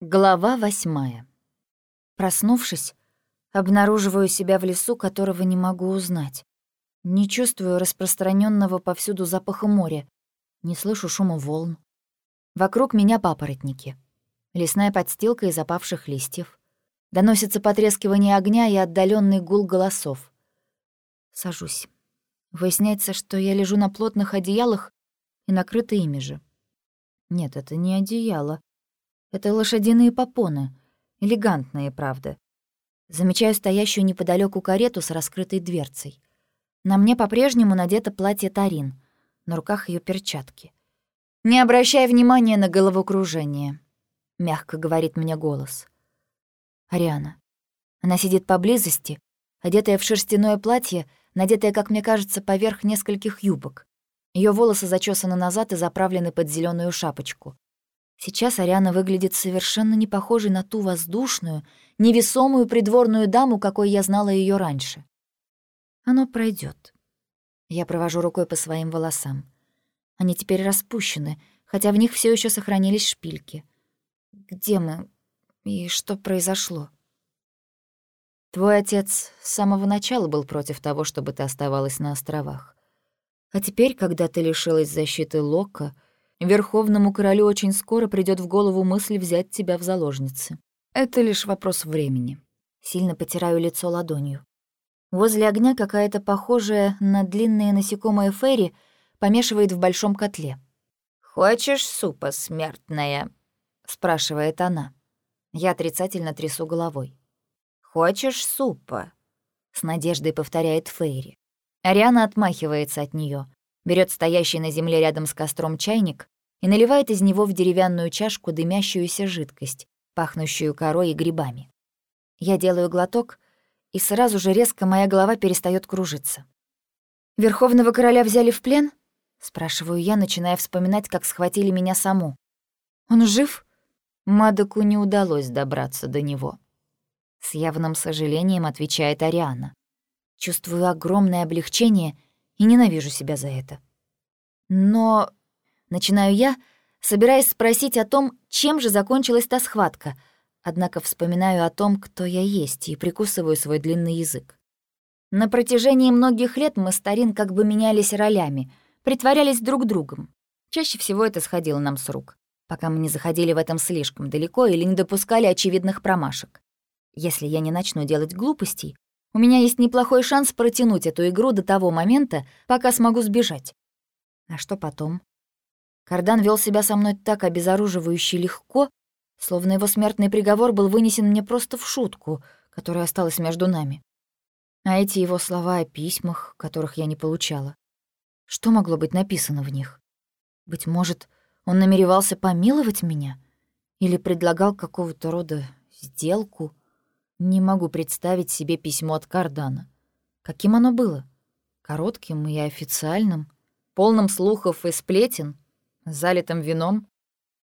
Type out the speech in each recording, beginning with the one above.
Глава восьмая. Проснувшись, обнаруживаю себя в лесу, которого не могу узнать. Не чувствую распространенного повсюду запаха моря, не слышу шума волн. Вокруг меня папоротники. Лесная подстилка из опавших листьев. Доносится потрескивание огня и отдаленный гул голосов. Сажусь. Выясняется, что я лежу на плотных одеялах и накрыта ими же. Нет, это не одеяло. Это лошадиные попоны. Элегантные, правда. Замечаю стоящую неподалеку карету с раскрытой дверцей. На мне по-прежнему надето платье Тарин, на руках ее перчатки. «Не обращай внимания на головокружение», — мягко говорит мне голос. Ариана. Она сидит поблизости, одетая в шерстяное платье, надетая, как мне кажется, поверх нескольких юбок. Ее волосы зачесаны назад и заправлены под зеленую шапочку. Сейчас Ариана выглядит совершенно не похожей на ту воздушную, невесомую придворную даму, какой я знала ее раньше. Оно пройдет. Я провожу рукой по своим волосам. Они теперь распущены, хотя в них все еще сохранились шпильки. Где мы? И что произошло? Твой отец с самого начала был против того, чтобы ты оставалась на островах. А теперь, когда ты лишилась защиты Лока, Верховному королю очень скоро придет в голову мысль взять тебя в заложницы. Это лишь вопрос времени. Сильно потираю лицо ладонью. Возле огня какая-то похожая на длинные насекомые ферри помешивает в большом котле. «Хочешь супа, смертная?» — спрашивает она. Я отрицательно трясу головой. «Хочешь супа?» — с надеждой повторяет Фейри. Ариана отмахивается от нее, берет стоящий на земле рядом с костром чайник и наливает из него в деревянную чашку дымящуюся жидкость, пахнущую корой и грибами. Я делаю глоток, и сразу же резко моя голова перестает кружиться. «Верховного короля взяли в плен?» — спрашиваю я, начиная вспоминать, как схватили меня саму. «Он жив?» Мадоку не удалось добраться до него. С явным сожалением отвечает Ариана. Чувствую огромное облегчение и ненавижу себя за это. Но... Начинаю я, собираясь спросить о том, чем же закончилась та схватка, однако вспоминаю о том, кто я есть, и прикусываю свой длинный язык. На протяжении многих лет мы с Тарин как бы менялись ролями, притворялись друг другом. Чаще всего это сходило нам с рук, пока мы не заходили в этом слишком далеко или не допускали очевидных промашек. Если я не начну делать глупостей, у меня есть неплохой шанс протянуть эту игру до того момента, пока смогу сбежать. А что потом? Кардан вел себя со мной так обезоруживающе легко, словно его смертный приговор был вынесен мне просто в шутку, которая осталась между нами. А эти его слова о письмах, которых я не получала. Что могло быть написано в них? Быть может, он намеревался помиловать меня? Или предлагал какого-то рода сделку? Не могу представить себе письмо от Кардана. Каким оно было? Коротким и официальным? Полным слухов и сплетен? Залитым вином?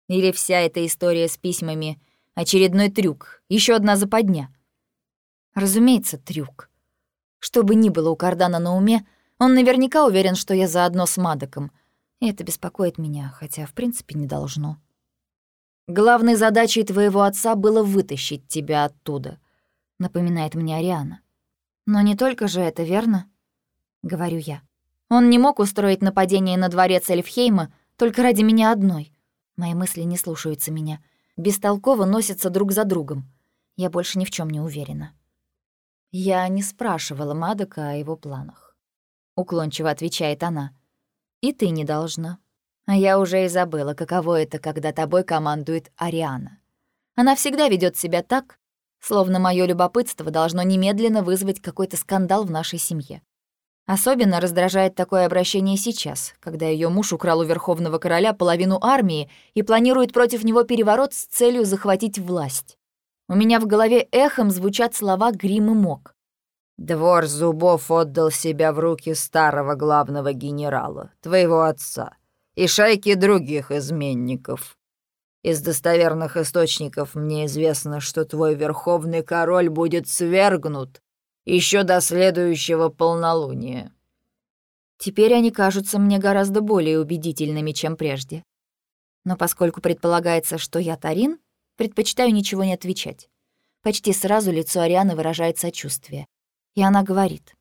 Или вся эта история с письмами — очередной трюк, еще одна западня? Разумеется, трюк. Что бы ни было у Кардана на уме, он наверняка уверен, что я заодно с Мадоком. И это беспокоит меня, хотя, в принципе, не должно. Главной задачей твоего отца было вытащить тебя оттуда — напоминает мне Ариана. Но не только же это, верно? Говорю я. Он не мог устроить нападение на дворец Эльфхейма только ради меня одной. Мои мысли не слушаются меня. Бестолково носятся друг за другом. Я больше ни в чем не уверена. Я не спрашивала Мадока о его планах. Уклончиво отвечает она. И ты не должна. А я уже и забыла, каково это, когда тобой командует Ариана. Она всегда ведет себя так, Словно мое любопытство должно немедленно вызвать какой-то скандал в нашей семье. Особенно раздражает такое обращение сейчас, когда ее муж украл у Верховного Короля половину армии и планирует против него переворот с целью захватить власть. У меня в голове эхом звучат слова Грим и Мок. «Двор зубов отдал себя в руки старого главного генерала, твоего отца, и шайки других изменников. Из достоверных источников мне известно, что твой верховный король будет свергнут еще до следующего полнолуния». Теперь они кажутся мне гораздо более убедительными, чем прежде. Но поскольку предполагается, что я Тарин, предпочитаю ничего не отвечать. Почти сразу лицо Арианы выражает сочувствие. И она говорит.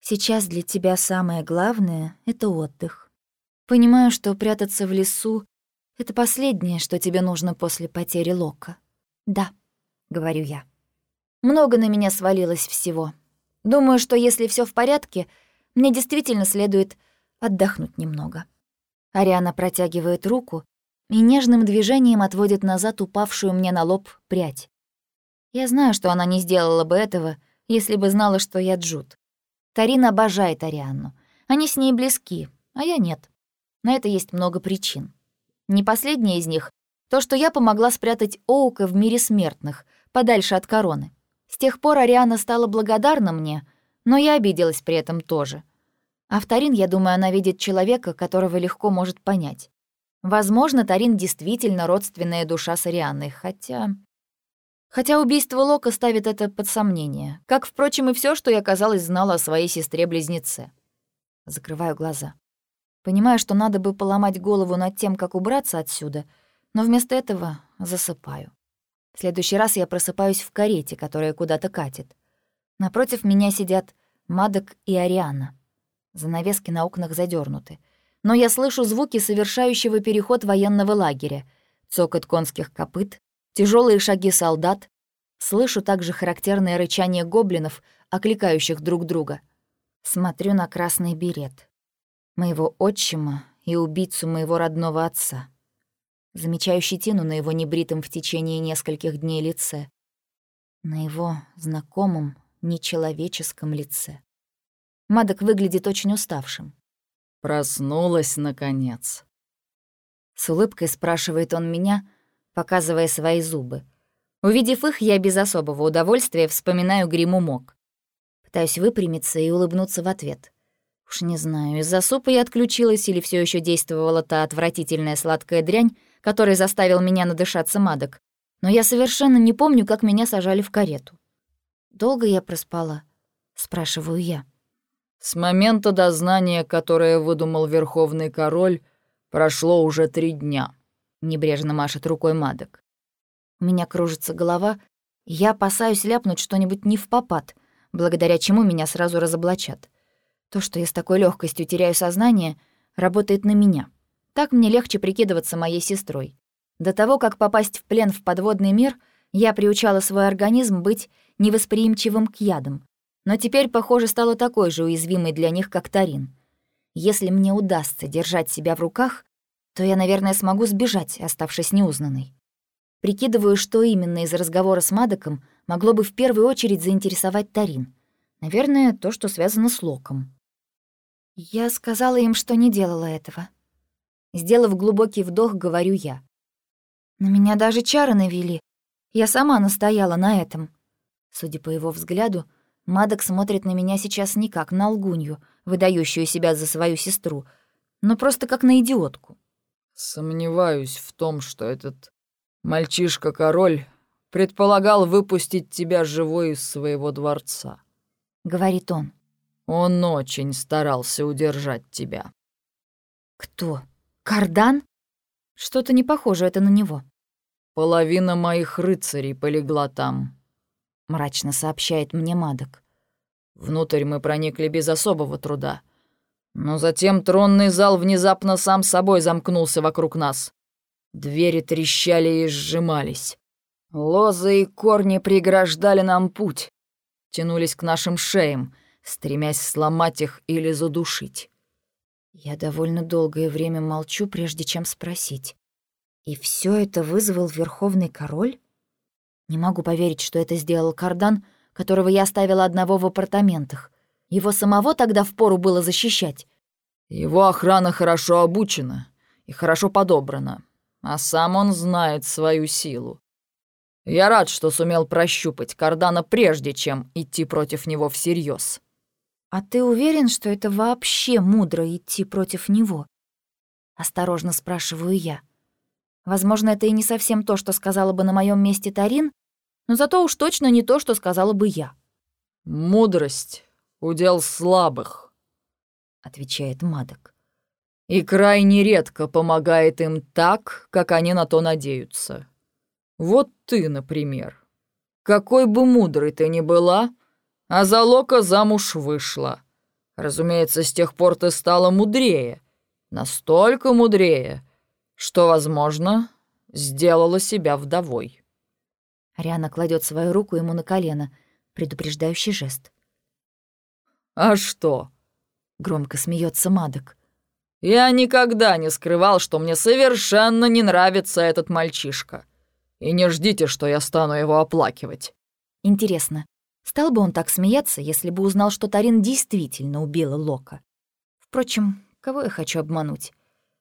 «Сейчас для тебя самое главное — это отдых. Понимаю, что прятаться в лесу — это последнее, что тебе нужно после потери Лока. Да, — говорю я. Много на меня свалилось всего. Думаю, что если все в порядке, мне действительно следует отдохнуть немного. Ариана протягивает руку и нежным движением отводит назад упавшую мне на лоб прядь. Я знаю, что она не сделала бы этого, если бы знала, что я Джуд. Тарин обожает Арианну. Они с ней близки, а я нет. На это есть много причин. Не последняя из них — то, что я помогла спрятать Оука в мире смертных, подальше от короны. С тех пор Ариана стала благодарна мне, но я обиделась при этом тоже. А в Тарин, я думаю, она видит человека, которого легко может понять. Возможно, Тарин действительно родственная душа с Арианной, хотя... Хотя убийство Лока ставит это под сомнение, как, впрочем, и все, что я, казалось, знала о своей сестре-близнеце. Закрываю глаза. Понимаю, что надо бы поломать голову над тем, как убраться отсюда, но вместо этого засыпаю. В следующий раз я просыпаюсь в карете, которая куда-то катит. Напротив меня сидят Мадок и Ариана. Занавески на окнах задернуты. Но я слышу звуки совершающего переход военного лагеря, цокот конских копыт, тяжелые шаги солдат. Слышу также характерное рычание гоблинов, окликающих друг друга. Смотрю на красный берет. Моего отчима и убийцу моего родного отца. Замечаю щетину на его небритом в течение нескольких дней лице. На его знакомом, нечеловеческом лице. Мадок выглядит очень уставшим. «Проснулась, наконец». С улыбкой спрашивает он меня, показывая свои зубы. Увидев их, я без особого удовольствия вспоминаю гриму мок. Пытаюсь выпрямиться и улыбнуться в ответ. Уж не знаю, из-за супа я отключилась или все еще действовала та отвратительная сладкая дрянь, которой заставил меня надышаться Мадок. Но я совершенно не помню, как меня сажали в карету. «Долго я проспала?» — спрашиваю я. С момента дознания, которое выдумал Верховный Король, прошло уже три дня. Небрежно машет рукой Мадок. У меня кружится голова, я опасаюсь ляпнуть что-нибудь не в попад, благодаря чему меня сразу разоблачат. То, что я с такой легкостью теряю сознание, работает на меня. Так мне легче прикидываться моей сестрой. До того, как попасть в плен в подводный мир, я приучала свой организм быть невосприимчивым к ядам, но теперь, похоже, стала такой же уязвимой для них, как Тарин. Если мне удастся держать себя в руках, то я, наверное, смогу сбежать, оставшись неузнанной. Прикидываю, что именно из разговора с Мадоком могло бы в первую очередь заинтересовать Тарин. Наверное, то, что связано с Локом. Я сказала им, что не делала этого. Сделав глубокий вдох, говорю я. На меня даже чары навели. Я сама настояла на этом. Судя по его взгляду, Мадок смотрит на меня сейчас не как на лгунью, выдающую себя за свою сестру, но просто как на идиотку. «Сомневаюсь в том, что этот мальчишка-король предполагал выпустить тебя живой из своего дворца», — говорит он. «Он очень старался удержать тебя». «Кто? Кардан? Что-то не похоже это на него». «Половина моих рыцарей полегла там», — мрачно сообщает мне Мадок. «Внутрь мы проникли без особого труда. Но затем тронный зал внезапно сам собой замкнулся вокруг нас. Двери трещали и сжимались. Лозы и корни преграждали нам путь, тянулись к нашим шеям, стремясь сломать их или задушить». Я довольно долгое время молчу, прежде чем спросить. «И все это вызвал Верховный Король?» Не могу поверить, что это сделал Кардан, которого я оставила одного в апартаментах. Его самого тогда впору было защищать. Его охрана хорошо обучена и хорошо подобрана, а сам он знает свою силу. Я рад, что сумел прощупать Кардана прежде, чем идти против него всерьез. «А ты уверен, что это вообще мудро идти против него?» Осторожно спрашиваю я. Возможно, это и не совсем то, что сказала бы на моем месте Тарин, но зато уж точно не то, что сказала бы я. «Мудрость — удел слабых», — отвечает Мадок. «И крайне редко помогает им так, как они на то надеются. Вот ты, например. Какой бы мудрой ты ни была, а за Лока замуж вышла. Разумеется, с тех пор ты стала мудрее, настолько мудрее, что, возможно, сделала себя вдовой. Ариана кладет свою руку ему на колено, предупреждающий жест. «А что?» — громко смеется Мадок. «Я никогда не скрывал, что мне совершенно не нравится этот мальчишка. И не ждите, что я стану его оплакивать». Интересно, стал бы он так смеяться, если бы узнал, что Тарин действительно убила Лока? Впрочем, кого я хочу обмануть?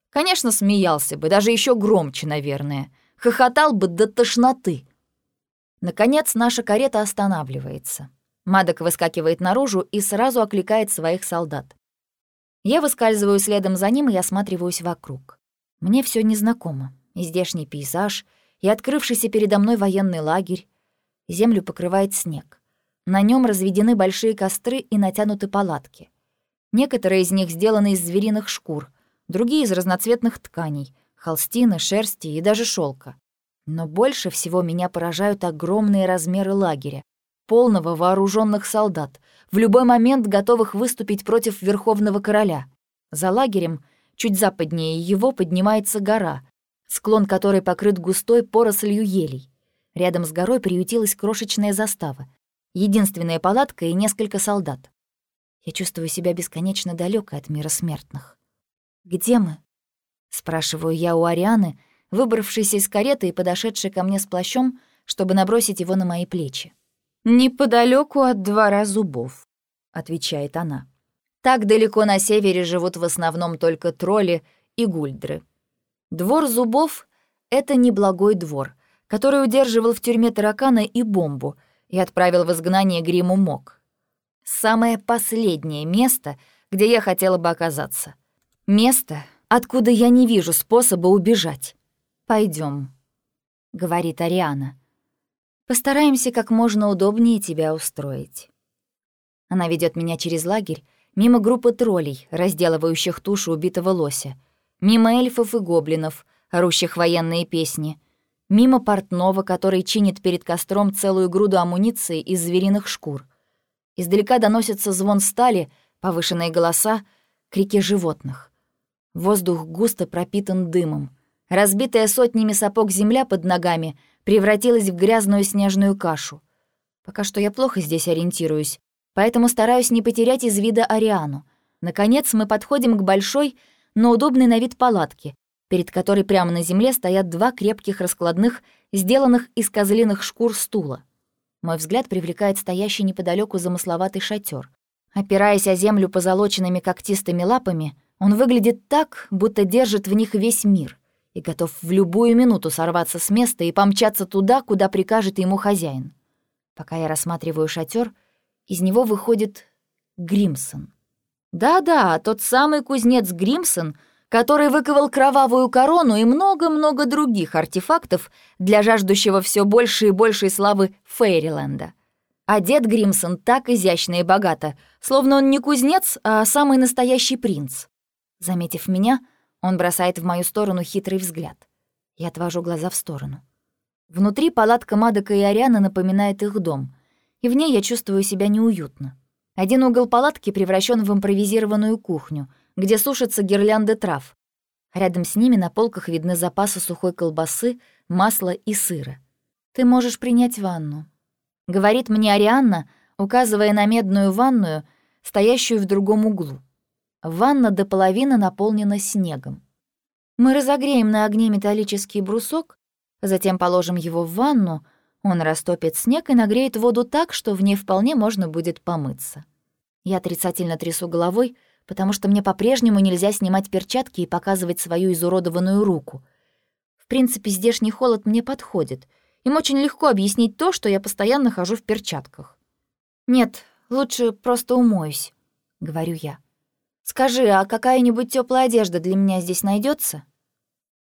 Конечно, смеялся бы, даже еще громче, наверное. Хохотал бы до тошноты. Наконец, наша карета останавливается. Мадок выскакивает наружу и сразу окликает своих солдат. Я выскальзываю следом за ним и осматриваюсь вокруг. Мне все незнакомо. И здешний пейзаж, и открывшийся передо мной военный лагерь. Землю покрывает снег. На нем разведены большие костры и натянуты палатки. Некоторые из них сделаны из звериных шкур, другие — из разноцветных тканей — холстины, шерсти и даже шелка. Но больше всего меня поражают огромные размеры лагеря, полного вооруженных солдат, в любой момент готовых выступить против Верховного Короля. За лагерем, чуть западнее его, поднимается гора, склон которой покрыт густой порослью елей. Рядом с горой приютилась крошечная застава, единственная палатка и несколько солдат. Я чувствую себя бесконечно далекой от мира смертных. «Где мы?» — спрашиваю я у Арианы, выбравшейся из кареты и подошедшей ко мне с плащом, чтобы набросить его на мои плечи. «Неподалеку от двора зубов», — отвечает она. Так далеко на севере живут в основном только тролли и гульдры. Двор зубов — это неблагой двор, который удерживал в тюрьме таракана и бомбу и отправил в изгнание Гриму Мок. Самое последнее место, где я хотела бы оказаться. Место, откуда я не вижу способа убежать. Пойдем, говорит Ариана. Постараемся как можно удобнее тебя устроить. Она ведет меня через лагерь, мимо группы троллей, разделывающих тушу убитого лося, мимо эльфов и гоблинов, орущих военные песни, мимо портного, который чинит перед костром целую груду амуниции из звериных шкур. Издалека доносится звон стали, повышенные голоса, крики животных. Воздух густо пропитан дымом. Разбитая сотнями сапог земля под ногами — превратилась в грязную снежную кашу. Пока что я плохо здесь ориентируюсь, поэтому стараюсь не потерять из вида Ариану. Наконец мы подходим к большой, но удобной на вид палатке, перед которой прямо на земле стоят два крепких раскладных, сделанных из козлиных шкур стула. Мой взгляд привлекает стоящий неподалеку замысловатый шатер. Опираясь о землю позолоченными когтистыми лапами, он выглядит так, будто держит в них весь мир — и готов в любую минуту сорваться с места и помчаться туда, куда прикажет ему хозяин. Пока я рассматриваю шатер, из него выходит Гримсон. Да-да, тот самый кузнец Гримсон, который выковал кровавую корону и много-много других артефактов для жаждущего все больше и большей славы Фейриленда. Одет Гримсон так изящно и богато, словно он не кузнец, а самый настоящий принц. Заметив меня, — он бросает в мою сторону хитрый взгляд. Я отвожу глаза в сторону. Внутри палатка Мадока и Арианы напоминает их дом, и в ней я чувствую себя неуютно. Один угол палатки превращен в импровизированную кухню, где сушатся гирлянды трав. Рядом с ними на полках видны запасы сухой колбасы, масла и сыра. «Ты можешь принять ванну», — говорит мне Арианна, указывая на медную ванную, стоящую в другом углу. Ванна до половины наполнена снегом. Мы разогреем на огне металлический брусок, затем положим его в ванну, он растопит снег и нагреет воду так, что в ней вполне можно будет помыться. Я отрицательно трясу головой, потому что мне по-прежнему нельзя снимать перчатки и показывать свою изуродованную руку. В принципе, здешний холод мне подходит. Им очень легко объяснить то, что я постоянно хожу в перчатках. «Нет, лучше просто умоюсь», — говорю я. Скажи, а какая-нибудь теплая одежда для меня здесь найдется?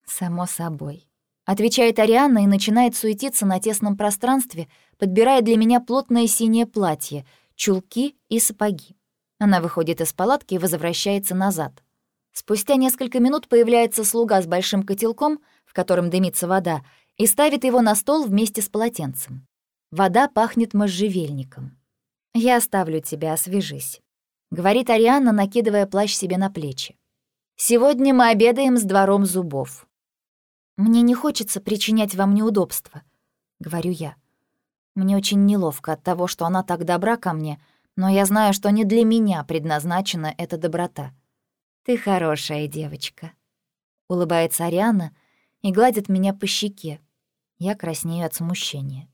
Само собой. Отвечает Арианна и начинает суетиться на тесном пространстве, подбирая для меня плотное синее платье, чулки и сапоги. Она выходит из палатки и возвращается назад. Спустя несколько минут появляется слуга с большим котелком, в котором дымится вода, и ставит его на стол вместе с полотенцем. Вода пахнет можжевельником. «Я оставлю тебя, освежись», — говорит Арианна, накидывая плащ себе на плечи. «Сегодня мы обедаем с двором зубов». «Мне не хочется причинять вам неудобства», — говорю я. Мне очень неловко от того, что она так добра ко мне, но я знаю, что не для меня предназначена эта доброта. «Ты хорошая девочка», — улыбается Ариана и гладит меня по щеке. Я краснею от смущения.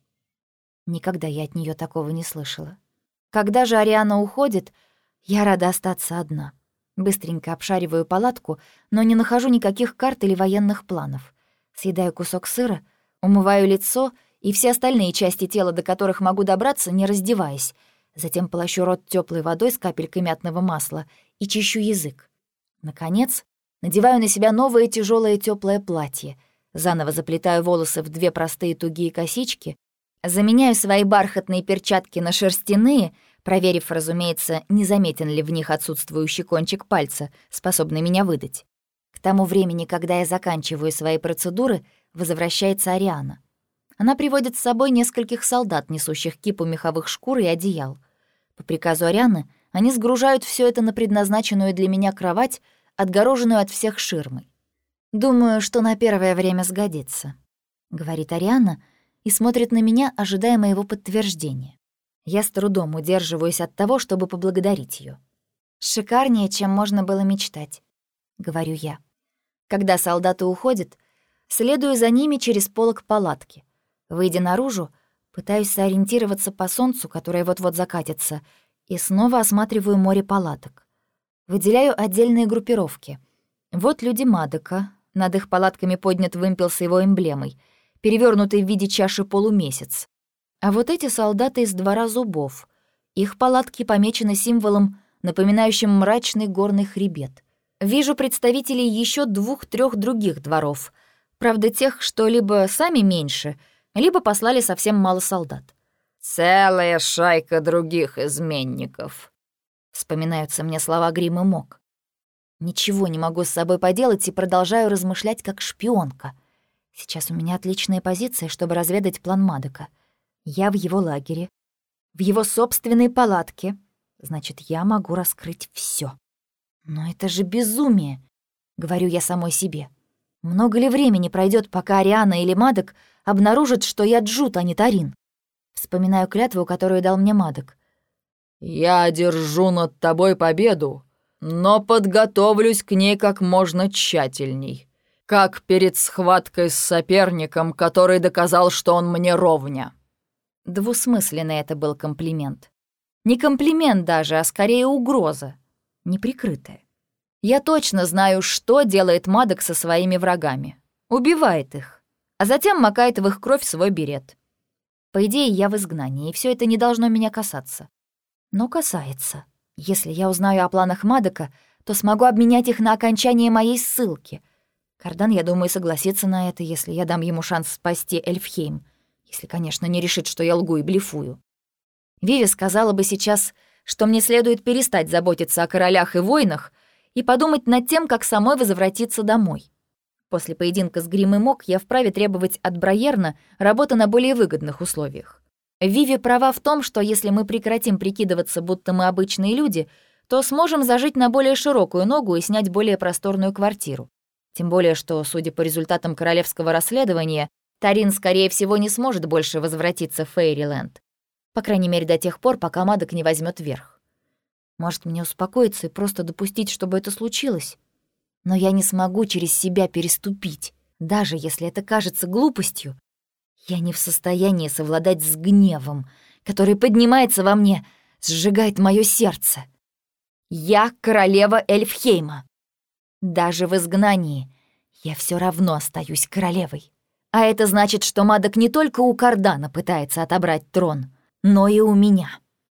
Никогда я от нее такого не слышала. Когда же Ариана уходит, я рада остаться одна. Быстренько обшариваю палатку, но не нахожу никаких карт или военных планов. Съедаю кусок сыра, умываю лицо и все остальные части тела, до которых могу добраться, не раздеваясь. Затем полощу рот теплой водой с капелькой мятного масла и чищу язык. Наконец, надеваю на себя новое тяжелое теплое платье, заново заплетаю волосы в две простые тугие косички, заменяю свои бархатные перчатки на шерстяные, проверив, разумеется, не заметен ли в них отсутствующий кончик пальца, способный меня выдать. К тому времени, когда я заканчиваю свои процедуры, возвращается Ариана. Она приводит с собой нескольких солдат, несущих кипу меховых шкур и одеял. По приказу Арианы они сгружают все это на предназначенную для меня кровать, отгороженную от всех ширмой. «Думаю, что на первое время сгодится», — говорит Ариана и смотрит на меня, ожидая моего подтверждения. Я с трудом удерживаюсь от того, чтобы поблагодарить ее. «Шикарнее, чем можно было мечтать», — говорю я. Когда солдаты уходят, следую за ними через полок палатки. Выйдя наружу, пытаюсь сориентироваться по солнцу, которое вот-вот закатится, и снова осматриваю море палаток. Выделяю отдельные группировки. Вот люди Мадока, над их палатками поднят вымпел с его эмблемой, перевернутый в виде чаши полумесяц. А вот эти солдаты из двора зубов. Их палатки помечены символом, напоминающим мрачный горный хребет. Вижу представителей еще двух-трех других дворов. Правда, тех, что либо сами меньше — либо послали совсем мало солдат. «Целая шайка других изменников», — вспоминаются мне слова Грим и Мок. Ничего не могу с собой поделать и продолжаю размышлять как шпионка. Сейчас у меня отличная позиция, чтобы разведать план Мадока. Я в его лагере, в его собственной палатке. Значит, я могу раскрыть все. Но это же безумие, — говорю я самой себе. Много ли времени пройдет, пока Ариана или Мадок обнаружат, что я Джут, а не Тарин? Вспоминаю клятву, которую дал мне Мадок. «Я одержу над тобой победу, но подготовлюсь к ней как можно тщательней, как перед схваткой с соперником, который доказал, что он мне ровня». Двусмысленный это был комплимент. Не комплимент даже, а скорее угроза, неприкрытая. Я точно знаю, что делает Мадок со своими врагами. Убивает их, а затем макает в их кровь свой берет. По идее, я в изгнании, и все это не должно меня касаться. Но касается. Если я узнаю о планах Мадока, то смогу обменять их на окончание моей ссылки. Кардан, я думаю, согласится на это, если я дам ему шанс спасти Эльфхейм. Если, конечно, не решит, что я лгу и блефую. Виви сказала бы сейчас, что мне следует перестать заботиться о королях и войнах и подумать над тем, как самой возвратиться домой. После поединка с Грим и Мок я вправе требовать от Брайерна работы на более выгодных условиях. Виви права в том, что если мы прекратим прикидываться, будто мы обычные люди, то сможем зажить на более широкую ногу и снять более просторную квартиру. Тем более, что, судя по результатам королевского расследования, Тарин, скорее всего, не сможет больше возвратиться в Фейриленд. По крайней мере, до тех пор, пока Мадок не возьмет верх. Может, мне успокоиться и просто допустить, чтобы это случилось? Но я не смогу через себя переступить, даже если это кажется глупостью. Я не в состоянии совладать с гневом, который поднимается во мне, сжигает мое сердце. Я королева Эльфхейма. Даже в изгнании я все равно остаюсь королевой. А это значит, что Мадок не только у Кардана пытается отобрать трон, но и у меня.